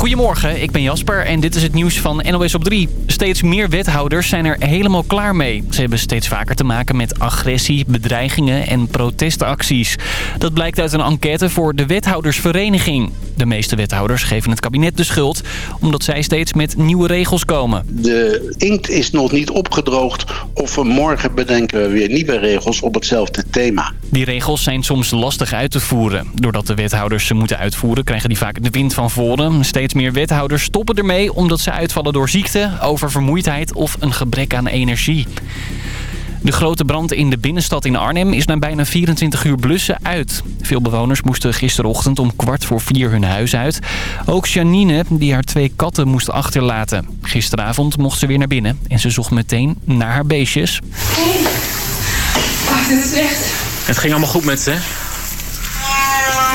Goedemorgen, ik ben Jasper en dit is het nieuws van NOS op 3. Steeds meer wethouders zijn er helemaal klaar mee. Ze hebben steeds vaker te maken met agressie, bedreigingen en protestacties. Dat blijkt uit een enquête voor de wethoudersvereniging. De meeste wethouders geven het kabinet de schuld... omdat zij steeds met nieuwe regels komen. De inkt is nog niet opgedroogd of we morgen bedenken we weer nieuwe regels op hetzelfde thema. Die regels zijn soms lastig uit te voeren. Doordat de wethouders ze moeten uitvoeren krijgen die vaak de wind van voren. Steeds meer wethouders stoppen ermee omdat ze uitvallen door ziekte, oververmoeidheid of een gebrek aan energie. De grote brand in de binnenstad in Arnhem is na bijna 24 uur blussen uit. Veel bewoners moesten gisterochtend om kwart voor vier hun huis uit. Ook Janine, die haar twee katten moest achterlaten. Gisteravond mocht ze weer naar binnen en ze zocht meteen naar haar beestjes. Wacht, dit is echt... Het ging allemaal goed met ze, hè?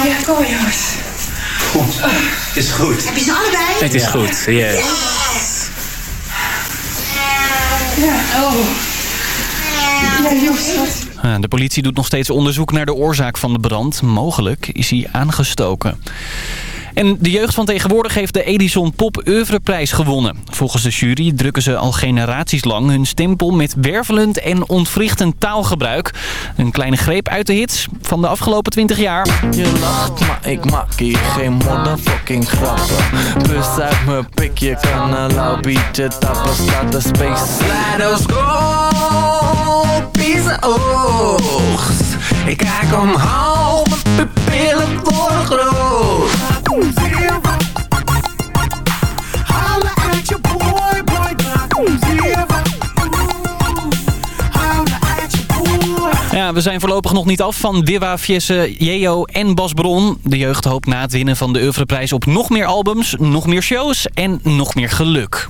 Ja, kom maar jongens. Het is goed. Heb je ze allebei? Het is goed, yes. Ja, oh. Ja, jongens, wat... Ah, De politie doet nog steeds onderzoek naar de oorzaak van de brand. Mogelijk is hij aangestoken. En de jeugd van tegenwoordig heeft de Edison Pop Oeuvreprijs gewonnen. Volgens de jury drukken ze al generaties lang hun stempel met wervelend en ontwrichtend taalgebruik. Een kleine greep uit de hits van de afgelopen 20 jaar. Je lacht, maar ik maak hier geen motherfucking grappen. Bus uit mijn pik, je kan een lauw biertje tappen, staat de space. Let us go, Ik kijk omhoog, mijn pupillen worden groot. At your boy. Ja, we zijn voorlopig nog niet af van Wiwa, Fiesse, Jeo en Bas Bron. De jeugd hoopt na het winnen van de Oeuvreprijs op nog meer albums, nog meer shows en nog meer geluk.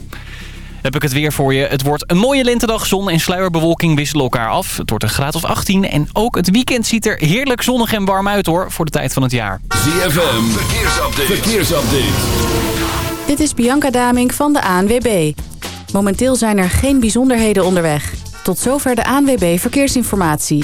Heb ik het weer voor je. Het wordt een mooie lentedag. Zon en sluierbewolking wisselen elkaar af. Het wordt een graad of 18. En ook het weekend ziet er heerlijk zonnig en warm uit hoor. Voor de tijd van het jaar. ZFM, verkeersupdate. verkeersupdate. Dit is Bianca Damink van de ANWB. Momenteel zijn er geen bijzonderheden onderweg. Tot zover de ANWB Verkeersinformatie.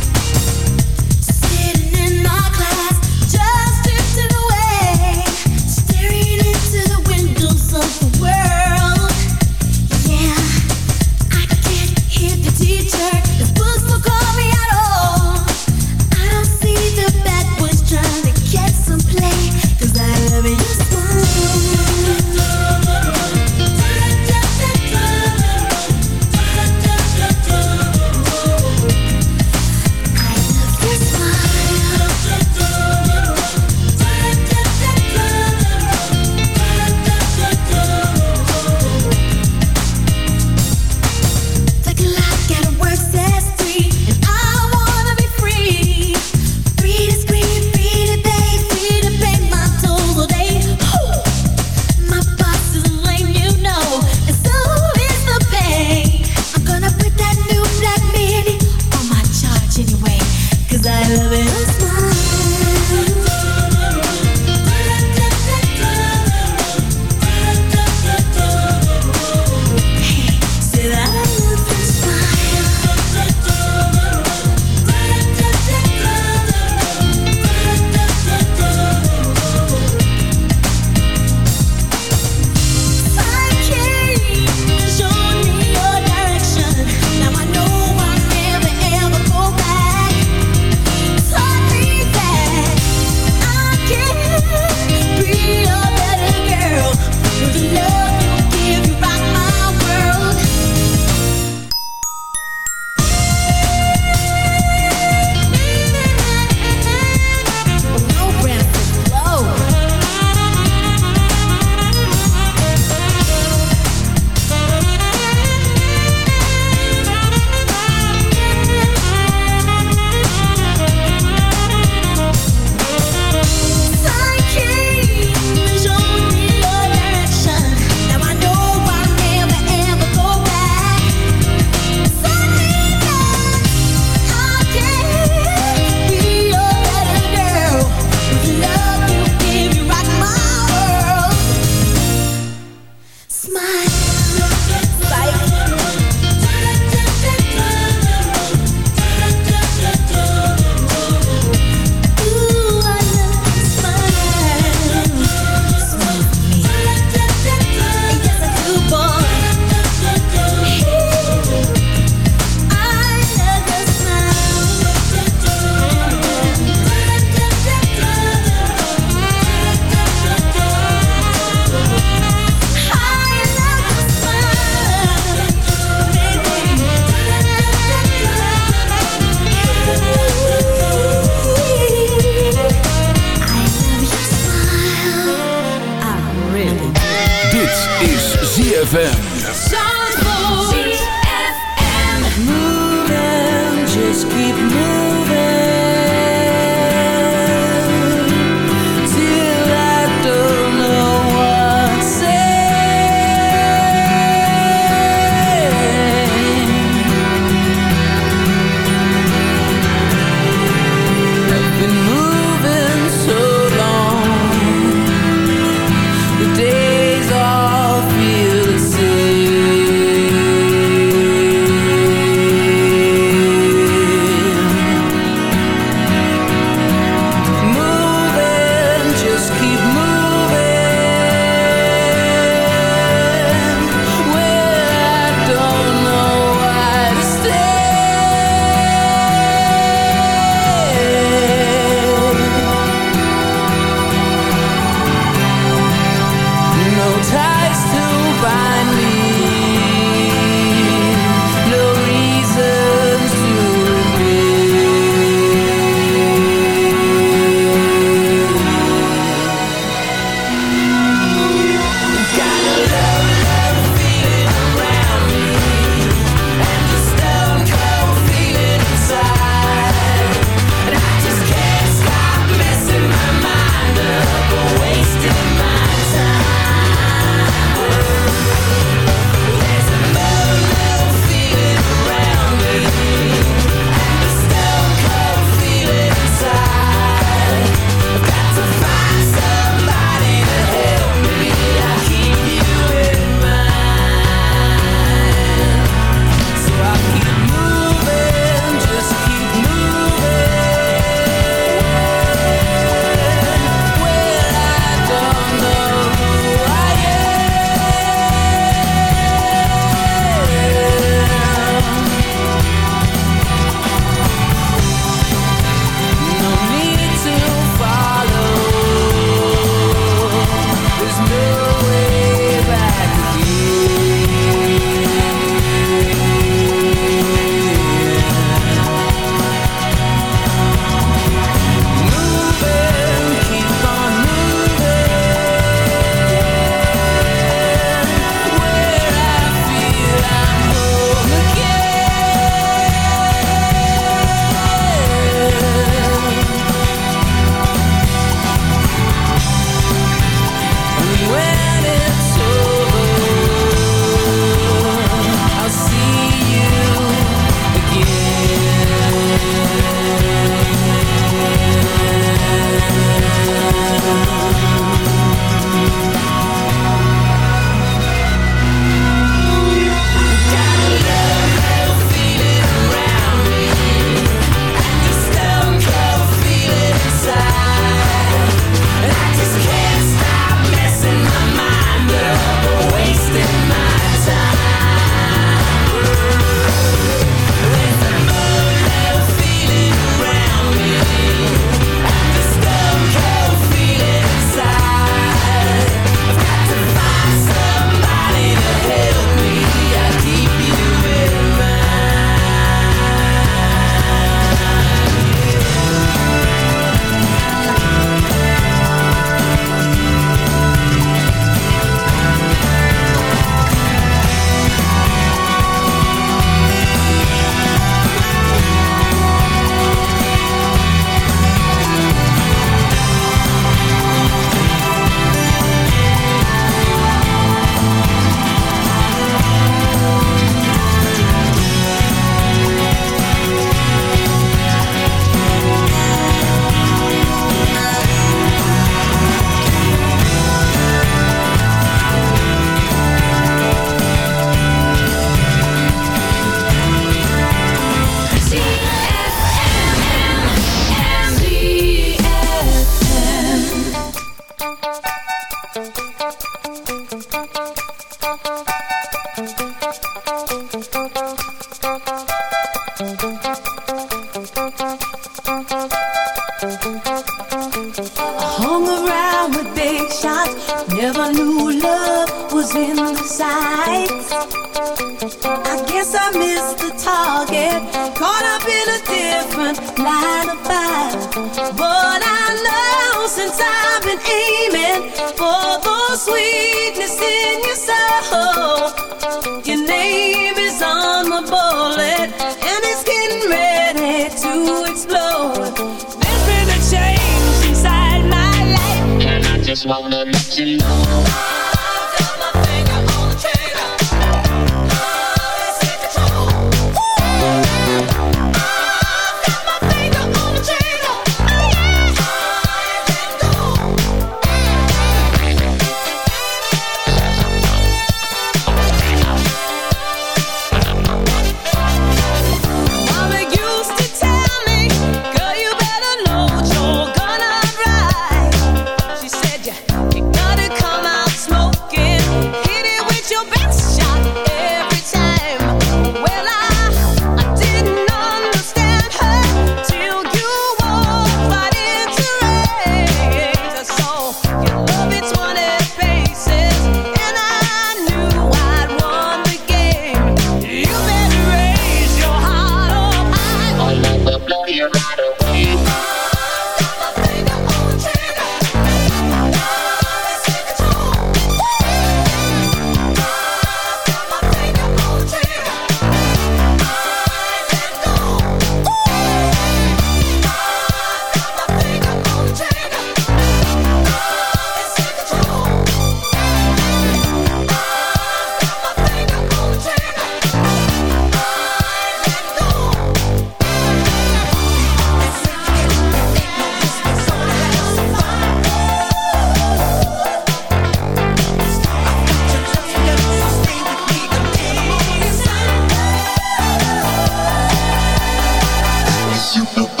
Just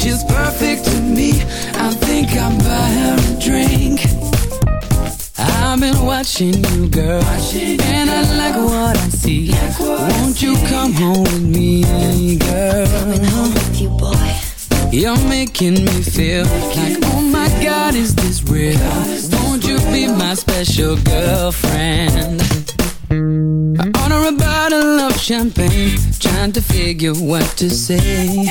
She's perfect to me. I think I'll buy her a drink. I've been watching you, girl, watching and girl. I like what I see. Like what Won't I you see. come home with me, girl? Coming home with you, boy. You're making me feel making like, oh my. God, is this real? God, is this Won't real? you be my special girlfriend? I order a bottle of champagne, trying to figure what to say.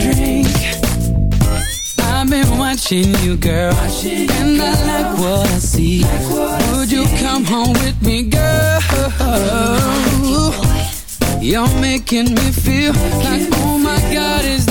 watching you, girl. Watching you, and. I like what I see. Like what Would I you see. come home with me, girl? You're making me feel like, oh my God, is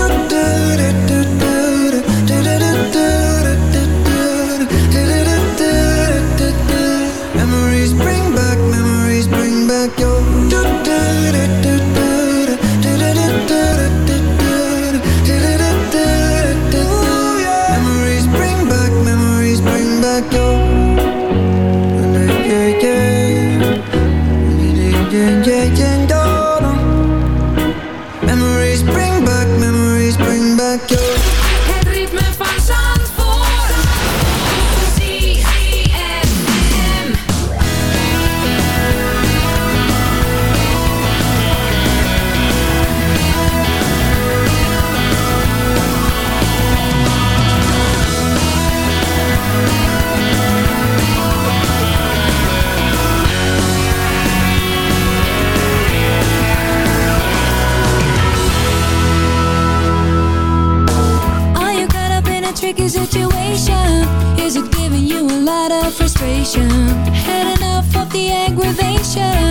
the aggravation?